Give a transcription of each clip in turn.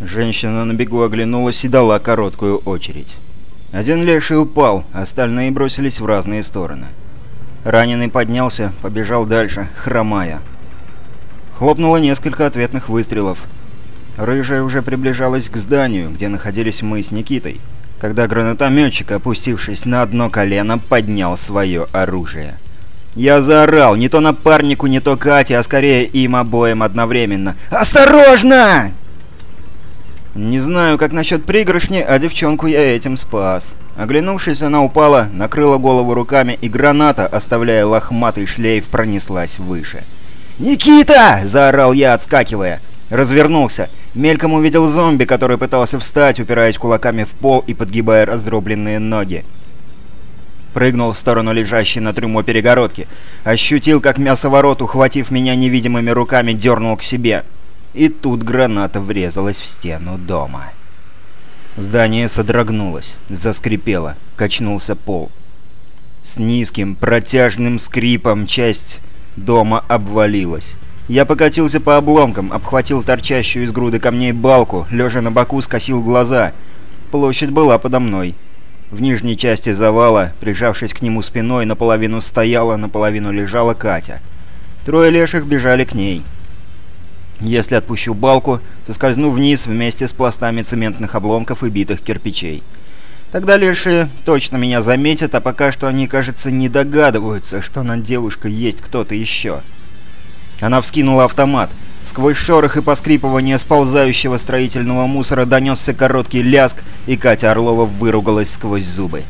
Женщина на бегу оглянулась и дала короткую очередь. Один леший упал, остальные бросились в разные стороны. Раненый поднялся, побежал дальше, хромая. Хлопнуло несколько ответных выстрелов. Рыжая уже приближалась к зданию, где находились мы с Никитой, когда гранатометчик, опустившись на одно колено, поднял свое оружие. Я заорал, не то напарнику, не то Кате, а скорее им обоим одновременно. «Осторожно!» Не знаю, как насчет пригоршни, а девчонку я этим спас. Оглянувшись, она упала, накрыла голову руками, и граната, оставляя лохматый шлейф, пронеслась выше. «Никита!» – заорал я, отскакивая. Развернулся. Мельком увидел зомби, который пытался встать, упираясь кулаками в пол и подгибая раздробленные ноги. Прыгнул в сторону лежащей на трюмо перегородки. Ощутил, как мясоворот, ухватив меня невидимыми руками, дернул к себе. И тут граната врезалась в стену дома. Здание содрогнулось, заскрипело, качнулся пол. С низким протяжным скрипом часть дома обвалилась. Я покатился по обломкам, обхватил торчащую из груды камней балку, лежа на боку скосил глаза. Площадь была подо мной. В нижней части завала, прижавшись к нему спиной, наполовину стояла, наполовину лежала Катя. Трое леших бежали к ней. Если отпущу балку, соскользну вниз вместе с пластами цементных обломков и битых кирпичей. Тогда лешие точно меня заметят, а пока что они, кажется, не догадываются, что над девушкой есть кто-то еще. Она вскинула автомат. Сквозь шорох и поскрипывание сползающего строительного мусора донесся короткий ляск, и Катя Орлова выругалась сквозь зубы.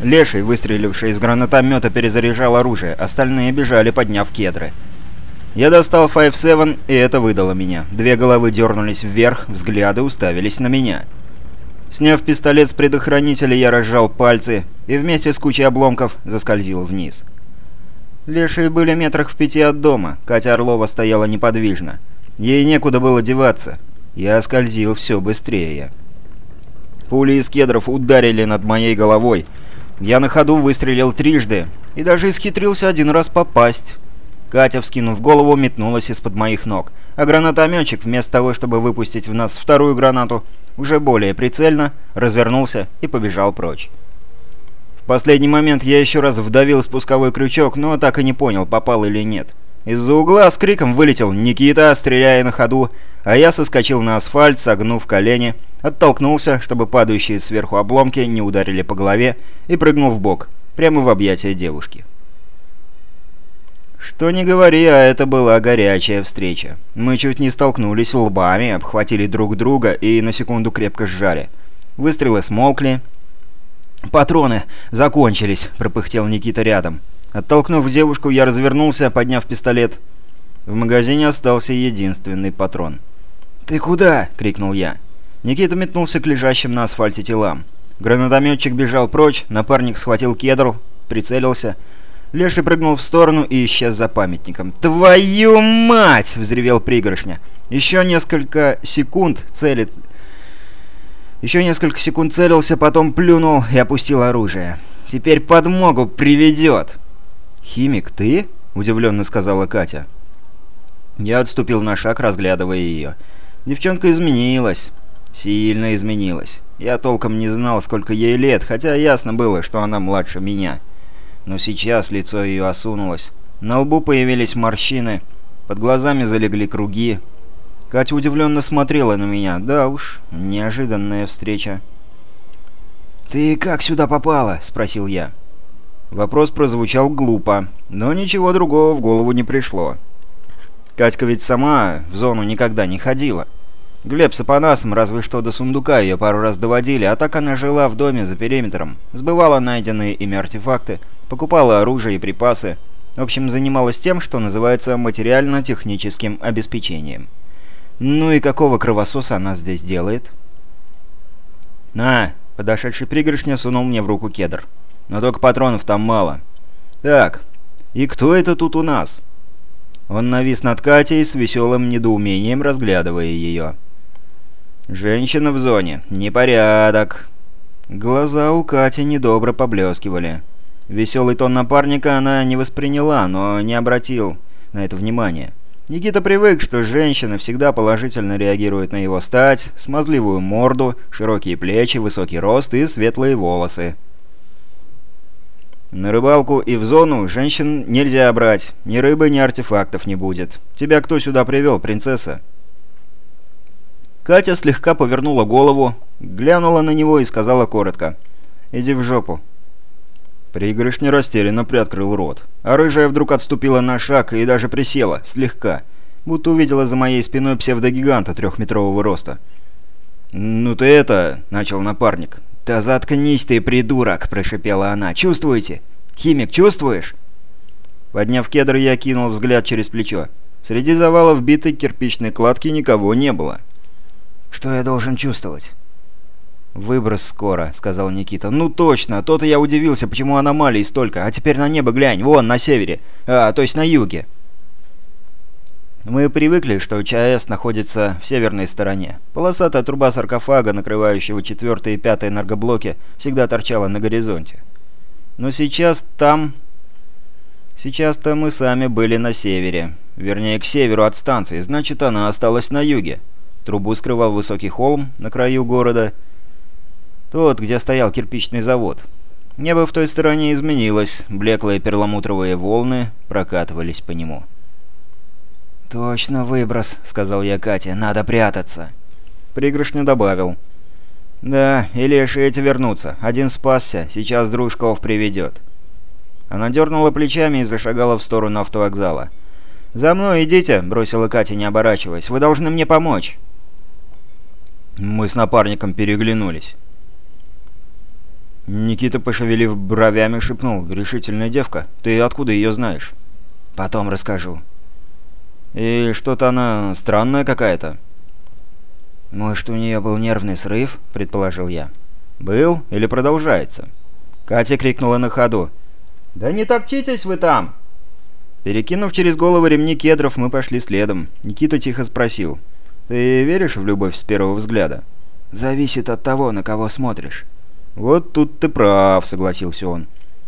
Леший, выстреливший из гранатомета, перезаряжал оружие, остальные бежали, подняв кедры. Я достал 5-7, и это выдало меня. Две головы дернулись вверх, взгляды уставились на меня. Сняв пистолет с предохранителя, я разжал пальцы и вместе с кучей обломков заскользил вниз. Лешие были метрах в пяти от дома, Катя Орлова стояла неподвижно. Ей некуда было деваться. Я скользил все быстрее. Пули из кедров ударили над моей головой. Я на ходу выстрелил трижды и даже исхитрился один раз попасть. Катя, вскинув голову, метнулась из-под моих ног, а гранатометчик, вместо того, чтобы выпустить в нас вторую гранату, уже более прицельно, развернулся и побежал прочь. В последний момент я еще раз вдавил спусковой крючок, но так и не понял, попал или нет. Из-за угла с криком вылетел Никита, стреляя на ходу, а я соскочил на асфальт, согнув колени, оттолкнулся, чтобы падающие сверху обломки не ударили по голове, и прыгнул в бок, прямо в объятия девушки. Что не говори, а это была горячая встреча. Мы чуть не столкнулись лбами, обхватили друг друга и на секунду крепко сжали. Выстрелы смолкли. «Патроны закончились», — пропыхтел Никита рядом. Оттолкнув девушку, я развернулся, подняв пистолет. В магазине остался единственный патрон. «Ты куда?» — крикнул я. Никита метнулся к лежащим на асфальте телам. Гранатометчик бежал прочь, напарник схватил кедр, прицелился — Леший прыгнул в сторону и исчез за памятником. «Твою мать!» — взревел пригоршня. Еще несколько секунд целит... Еще несколько секунд целился, потом плюнул и опустил оружие. «Теперь подмогу приведет!» «Химик, ты?» — удивленно сказала Катя. Я отступил на шаг, разглядывая ее. Девчонка изменилась. Сильно изменилась. Я толком не знал, сколько ей лет, хотя ясно было, что она младше меня но сейчас лицо ее осунулось. На лбу появились морщины, под глазами залегли круги. Катя удивленно смотрела на меня. Да уж, неожиданная встреча. «Ты как сюда попала?» — спросил я. Вопрос прозвучал глупо, но ничего другого в голову не пришло. Катька ведь сама в зону никогда не ходила. Глеб с Апанасом разве что до сундука ее пару раз доводили, а так она жила в доме за периметром, сбывала найденные ими артефакты, покупала оружие и припасы. В общем, занималась тем, что называется материально-техническим обеспечением. Ну и какого кровососа она здесь делает? «На!» — подошедший пригоршня сунул мне в руку кедр. «Но только патронов там мало». «Так, и кто это тут у нас?» Он навис над Катей с веселым недоумением, разглядывая ее. «Женщина в зоне. Непорядок». Глаза у Кати недобро поблескивали. Веселый тон напарника она не восприняла, но не обратил на это внимания. Никита привык, что женщины всегда положительно реагируют на его стать, смазливую морду, широкие плечи, высокий рост и светлые волосы. На рыбалку и в зону женщин нельзя брать. Ни рыбы, ни артефактов не будет. Тебя кто сюда привел, принцесса?» Катя слегка повернула голову, глянула на него и сказала коротко. «Иди в жопу». Пригоршня растерянно приоткрыл рот. А рыжая вдруг отступила на шаг и даже присела, слегка, будто увидела за моей спиной псевдогиганта трехметрового роста. «Ну ты это...» — начал напарник. «Да заткнись ты, придурок!» — прошипела она. «Чувствуете? Химик, чувствуешь?» Подняв кедр, я кинул взгляд через плечо. Среди завалов битой кирпичной кладки никого не было. «Что я должен чувствовать?» «Выброс скоро», — сказал Никита. «Ну точно, то-то я удивился, почему аномалий столько. А теперь на небо глянь, вон, на севере. А, то есть на юге». Мы привыкли, что ЧАЭС находится в северной стороне. Полосатая труба саркофага, накрывающего четвертый и пятый энергоблоки, всегда торчала на горизонте. Но сейчас там... Сейчас-то мы сами были на севере. Вернее, к северу от станции, значит, она осталась на юге. Трубу скрывал высокий холм на краю города, тот, где стоял кирпичный завод. Небо в той стороне изменилось, блеклые перламутровые волны прокатывались по нему. «Точно выброс», — сказал я Кате, — «надо прятаться». Пригоршня добавил. «Да, и лишь эти вернутся. Один спасся, сейчас Дружков приведет». Она дернула плечами и зашагала в сторону автовокзала. «За мной идите», — бросила Катя, не оборачиваясь. «Вы должны мне помочь». Мы с напарником переглянулись. Никита, пошевелив бровями, шепнул. «Решительная девка. Ты откуда ее знаешь?» «Потом расскажу». «И что-то она странная какая-то». «Может, у нее был нервный срыв?» — предположил я. «Был или продолжается?» Катя крикнула на ходу. «Да не топчитесь вы там!» Перекинув через голову ремни кедров, мы пошли следом. Никита тихо спросил. «Ты веришь в любовь с первого взгляда?» «Зависит от того, на кого смотришь». «Вот тут ты прав», — согласился он.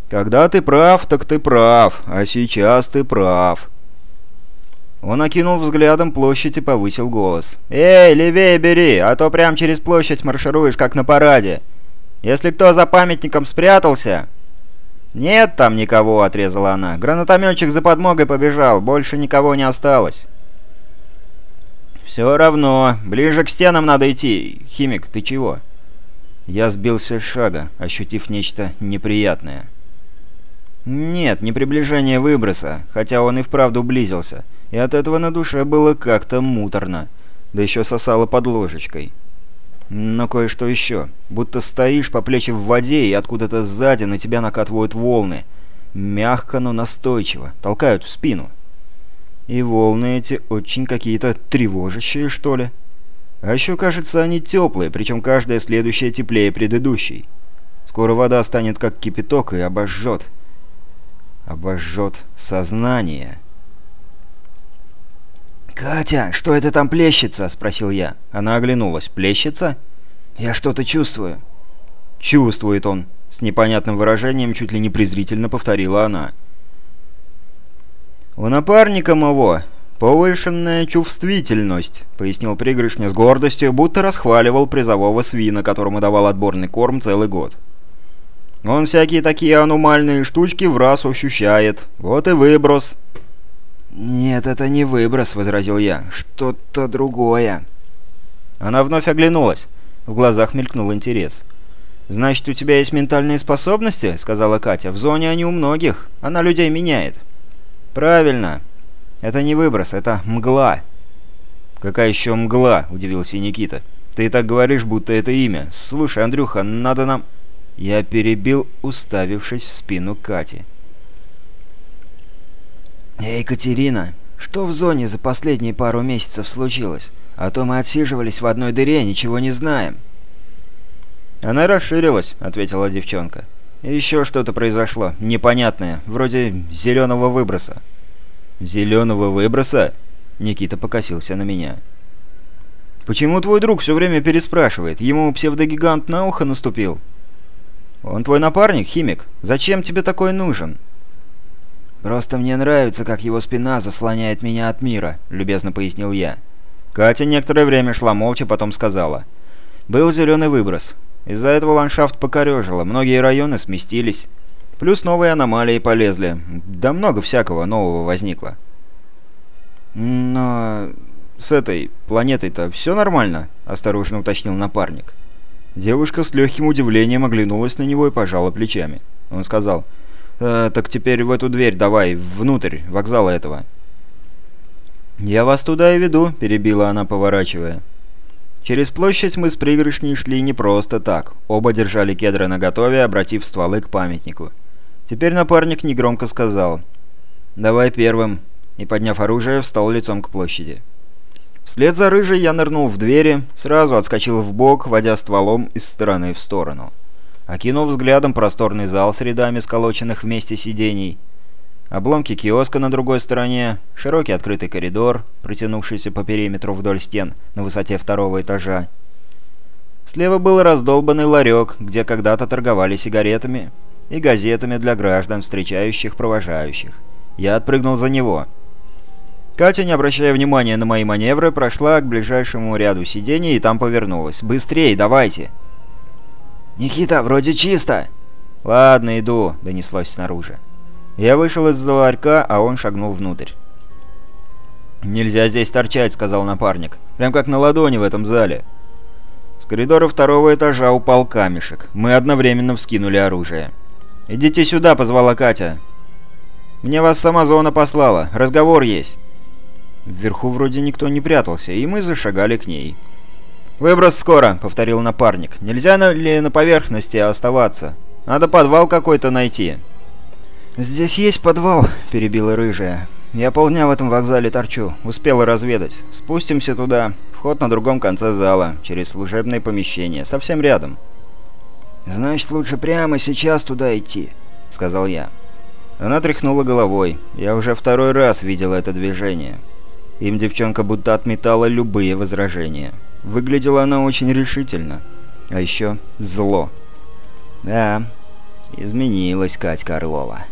«Когда ты прав, так ты прав, а сейчас ты прав». Он окинул взглядом площадь и повысил голос. «Эй, левее бери, а то прям через площадь маршируешь, как на параде. Если кто за памятником спрятался...» «Нет там никого», — отрезала она. «Гранатометчик за подмогой побежал, больше никого не осталось». «Все равно. Ближе к стенам надо идти. Химик, ты чего?» Я сбился с шага, ощутив нечто неприятное. Нет, не приближение выброса, хотя он и вправду близился, и от этого на душе было как-то муторно, да еще сосало под ложечкой. Но кое-что еще. Будто стоишь по плечи в воде, и откуда-то сзади на тебя накатывают волны. Мягко, но настойчиво. Толкают в спину. И волны эти очень какие-то тревожащие, что ли. А еще, кажется, они теплые, причем каждая следующая теплее предыдущей. Скоро вода станет как кипяток и обожжет. Обожжет сознание. «Катя, что это там плещется?» — спросил я. Она оглянулась. «Плещется?» «Я что-то чувствую». «Чувствует он», — с непонятным выражением чуть ли не презрительно повторила она. «У напарника моего «Повышенная чувствительность», — пояснил пригоршня с гордостью, будто расхваливал призового свина, которому давал отборный корм целый год. «Он всякие такие аномальные штучки в раз ощущает. Вот и выброс». «Нет, это не выброс», — возразил я. «Что-то другое». Она вновь оглянулась. В глазах мелькнул интерес. «Значит, у тебя есть ментальные способности?» — сказала Катя. «В зоне они у многих. Она людей меняет». «Правильно. «Это не выброс, это мгла». «Какая еще мгла?» – удивился Никита. «Ты так говоришь, будто это имя. Слушай, Андрюха, надо нам...» Я перебил, уставившись в спину Кати. «Эй, Катерина, что в зоне за последние пару месяцев случилось? А то мы отсиживались в одной дыре, ничего не знаем». «Она расширилась», — ответила девчонка. «Еще что-то произошло, непонятное, вроде зеленого выброса». «Зеленого выброса?» Никита покосился на меня. «Почему твой друг все время переспрашивает? Ему псевдогигант на ухо наступил?» «Он твой напарник, химик. Зачем тебе такой нужен?» «Просто мне нравится, как его спина заслоняет меня от мира», — любезно пояснил я. Катя некоторое время шла молча, потом сказала. «Был зеленый выброс. Из-за этого ландшафт покорежило, многие районы сместились. Плюс новые аномалии полезли. Да много всякого нового возникло». «Но... с этой планетой-то все нормально?» — осторожно уточнил напарник. Девушка с легким удивлением оглянулась на него и пожала плечами. Он сказал... «Э, «Так теперь в эту дверь давай, внутрь, вокзала этого». «Я вас туда и веду», — перебила она, поворачивая. Через площадь мы с пригоршней шли не просто так. Оба держали кедры наготове, обратив стволы к памятнику. Теперь напарник негромко сказал «Давай первым», и, подняв оружие, встал лицом к площади. Вслед за рыжей я нырнул в двери, сразу отскочил в бок, водя стволом из стороны в сторону. Окинул взглядом просторный зал с рядами сколоченных вместе сидений. Обломки киоска на другой стороне, широкий открытый коридор, протянувшийся по периметру вдоль стен на высоте второго этажа. Слева был раздолбанный ларек, где когда-то торговали сигаретами и газетами для граждан, встречающих провожающих. Я отпрыгнул за него. Катя, не обращая внимания на мои маневры, прошла к ближайшему ряду сидений и там повернулась. «Быстрей, давайте!» «Никита, вроде чисто!» «Ладно, иду», — донеслось снаружи. Я вышел из ларька, а он шагнул внутрь. «Нельзя здесь торчать», — сказал напарник. «Прям как на ладони в этом зале». С коридора второго этажа упал камешек. Мы одновременно вскинули оружие. «Идите сюда», — позвала Катя. «Мне вас сама зона послала. Разговор есть». Вверху вроде никто не прятался, и мы зашагали к ней. «Выброс скоро», — повторил напарник. «Нельзя ли на поверхности оставаться? Надо подвал какой-то найти». «Здесь есть подвал», — перебила рыжая. «Я полдня в этом вокзале торчу. Успела разведать. Спустимся туда. Вход на другом конце зала, через служебное помещение, совсем рядом». «Значит, лучше прямо сейчас туда идти», — сказал я. Она тряхнула головой. Я уже второй раз видел это движение. Им девчонка будто отметала любые возражения. Выглядела она очень решительно. А еще зло. Да, изменилась Катька Орлова.